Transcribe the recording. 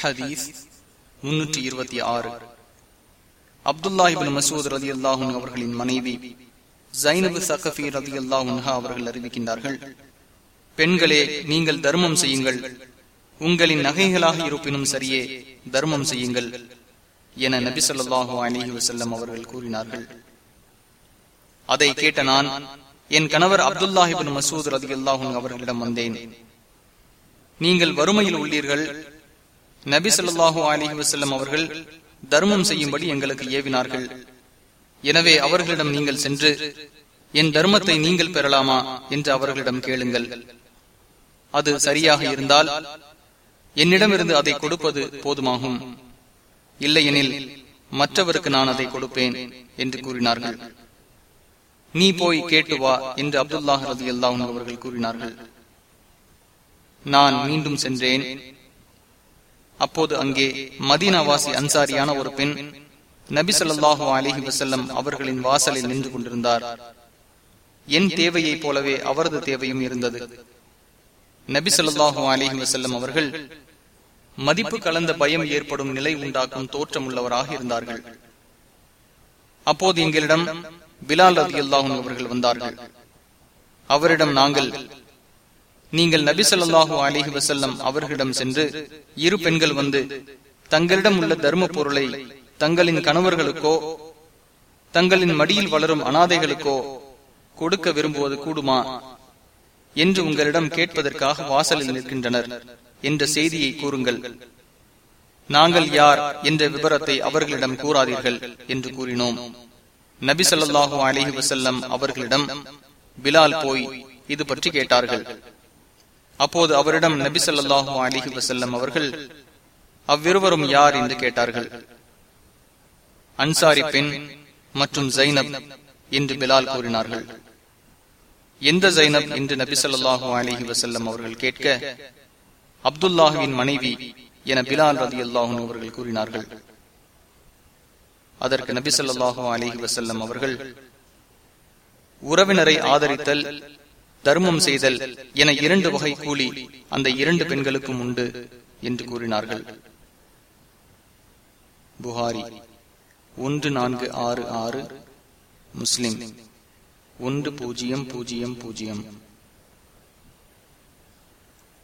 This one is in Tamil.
ஹதீஸ் முன்னூற்றி இருபத்தி ஆறு. அப்துல்லாஹிபின் மசூத் ரதி அல்லாஹும் அவர்களின் மனைவி ஜைனபு சகஃபி ரதி அல்லாஹுன்ஹா அவர்கள் அறிவிக்கின்றார்கள் பெண்களே நீங்கள் தர்மம் செய்யுங்கள். உங்களின் நகைகளாக இருப்பினும் சரியே தர்மம் செய்யுங்கள் என நபி சொல்லாஹு அலிஹி வசல்லம் அவர்கள் கூறினார்கள். அதை கேட்ட நான் என் கணவர் அப்துல்லாஹிபின் மசூத் ரதி அல்லாஹும் அவர்களிடம் வந்தேன். நீங்கள் வறுமையில் உள்ளீர்கள் நபி சொல்லாஹு அலிஹி வசல்லம் அவர்கள் தர்மம் செய்யும்படி எங்களுக்கு ஏவினார்கள். எனவே அவர்களிடம் நீங்கள் சென்று என் தர்மத்தை நீங்கள் பெறலாமா? என்று அவர்களிடம் கேளுங்கள். அது சரியாக இருந்தால் என்னிடமிருந்து அதை கொடுப்பது போதுமாகும். இல்லையெனில் மற்றவருக்கு நான் அதை கொடுப்பேன் என்று கூறினார்கள். நீ போய் கேட்டு வா என்று அப்துல்லாஹ் ரதி அல்லாஹ் அவர்கள் கூறினார்கள். நான் மீண்டும் சென்றேன். அப்போது அங்கே மதீனாவாசி அன்சாரியான ஒரு பெண் நபி சொல்லாஹு அலிஹி வசல்லம் அவர்களின் வாசலில் நின்று கொண்டிருந்தார். என் தேவையைப் போலவே அவரது தேவையும் இருந்தது. நபி சொல்லாஹு அலிஹி வசல்லம் அவர்கள் மதிப்பு கலந்த பயம் ஏற்படும் நிலை உண்டாக்கும் தோற்றம் உள்ளவராக இருந்தார்கள். அப்போது எங்களிடம் பிலால் ரதி அல்லாஹும் அவர்கள் வந்தார்கள். அவரிடம் நாங்கள் நீங்கள் நபி சொல்லாஹு அலிஹி வசல்லம் அவர்களிடம் சென்று இரு பெண்கள் வந்து தங்களிடம் உள்ள தர்ம பொருளை தங்களின் கணவர்களுக்கோ தங்களின் மடியில் வளரும் அனாதைகளுக்கோ கொடுக்க விரும்புவது கூடுமா என்று உங்களிடம் கேட்பதற்காக வாசலில் நிற்கின்றனர் என்ற செய்தியை கூறுங்கள். நாங்கள் யார் என்ற விவரத்தை அவர்களிடம் கூறாதீர்கள் என்று கூறினோம். நபி சொல்லாஹு அலிஹி வசல்லம் அவர்களிடம் பிலால் போய் இது பற்றி கேட்டார்கள். அப்போது அவரிடம் நபி சொல்லாஹு அலிஹி வசல்லம் அவர்கள் அவ்விருவரும் யார்? என்று கேட்டார்கள். அன்சாரி பெண் மற்றும் ஜைனப் என்று பிலால் கூறினார்கள். எந்த ஜைனப் என்று நபி சொல்லாஹு அலிஹி வசல்லம் அவர்கள் கேட்க அப்துல்லாஹுவின் மனைவி என பிலால் ரதி அல்லாஹூன் அவர்கள் கூறினார்கள். அதற்கு நபி சொல்லாஹு அலிஹி வசல்லம் அவர்கள் உறவினரை ஆதரித்தல் தர்மம் செய்தல் என இரண்டு வகை கூலி அந்த இரண்டு பெண்களுக்கும் உண்டு என்று கூறினார்கள். புகாரி ஒன்று நான்கு ஆறு ஆறு முஸ்லிம் ஒன்று பூஜ்ஜியம் பூஜ்ஜியம் பூஜ்ஜியம்.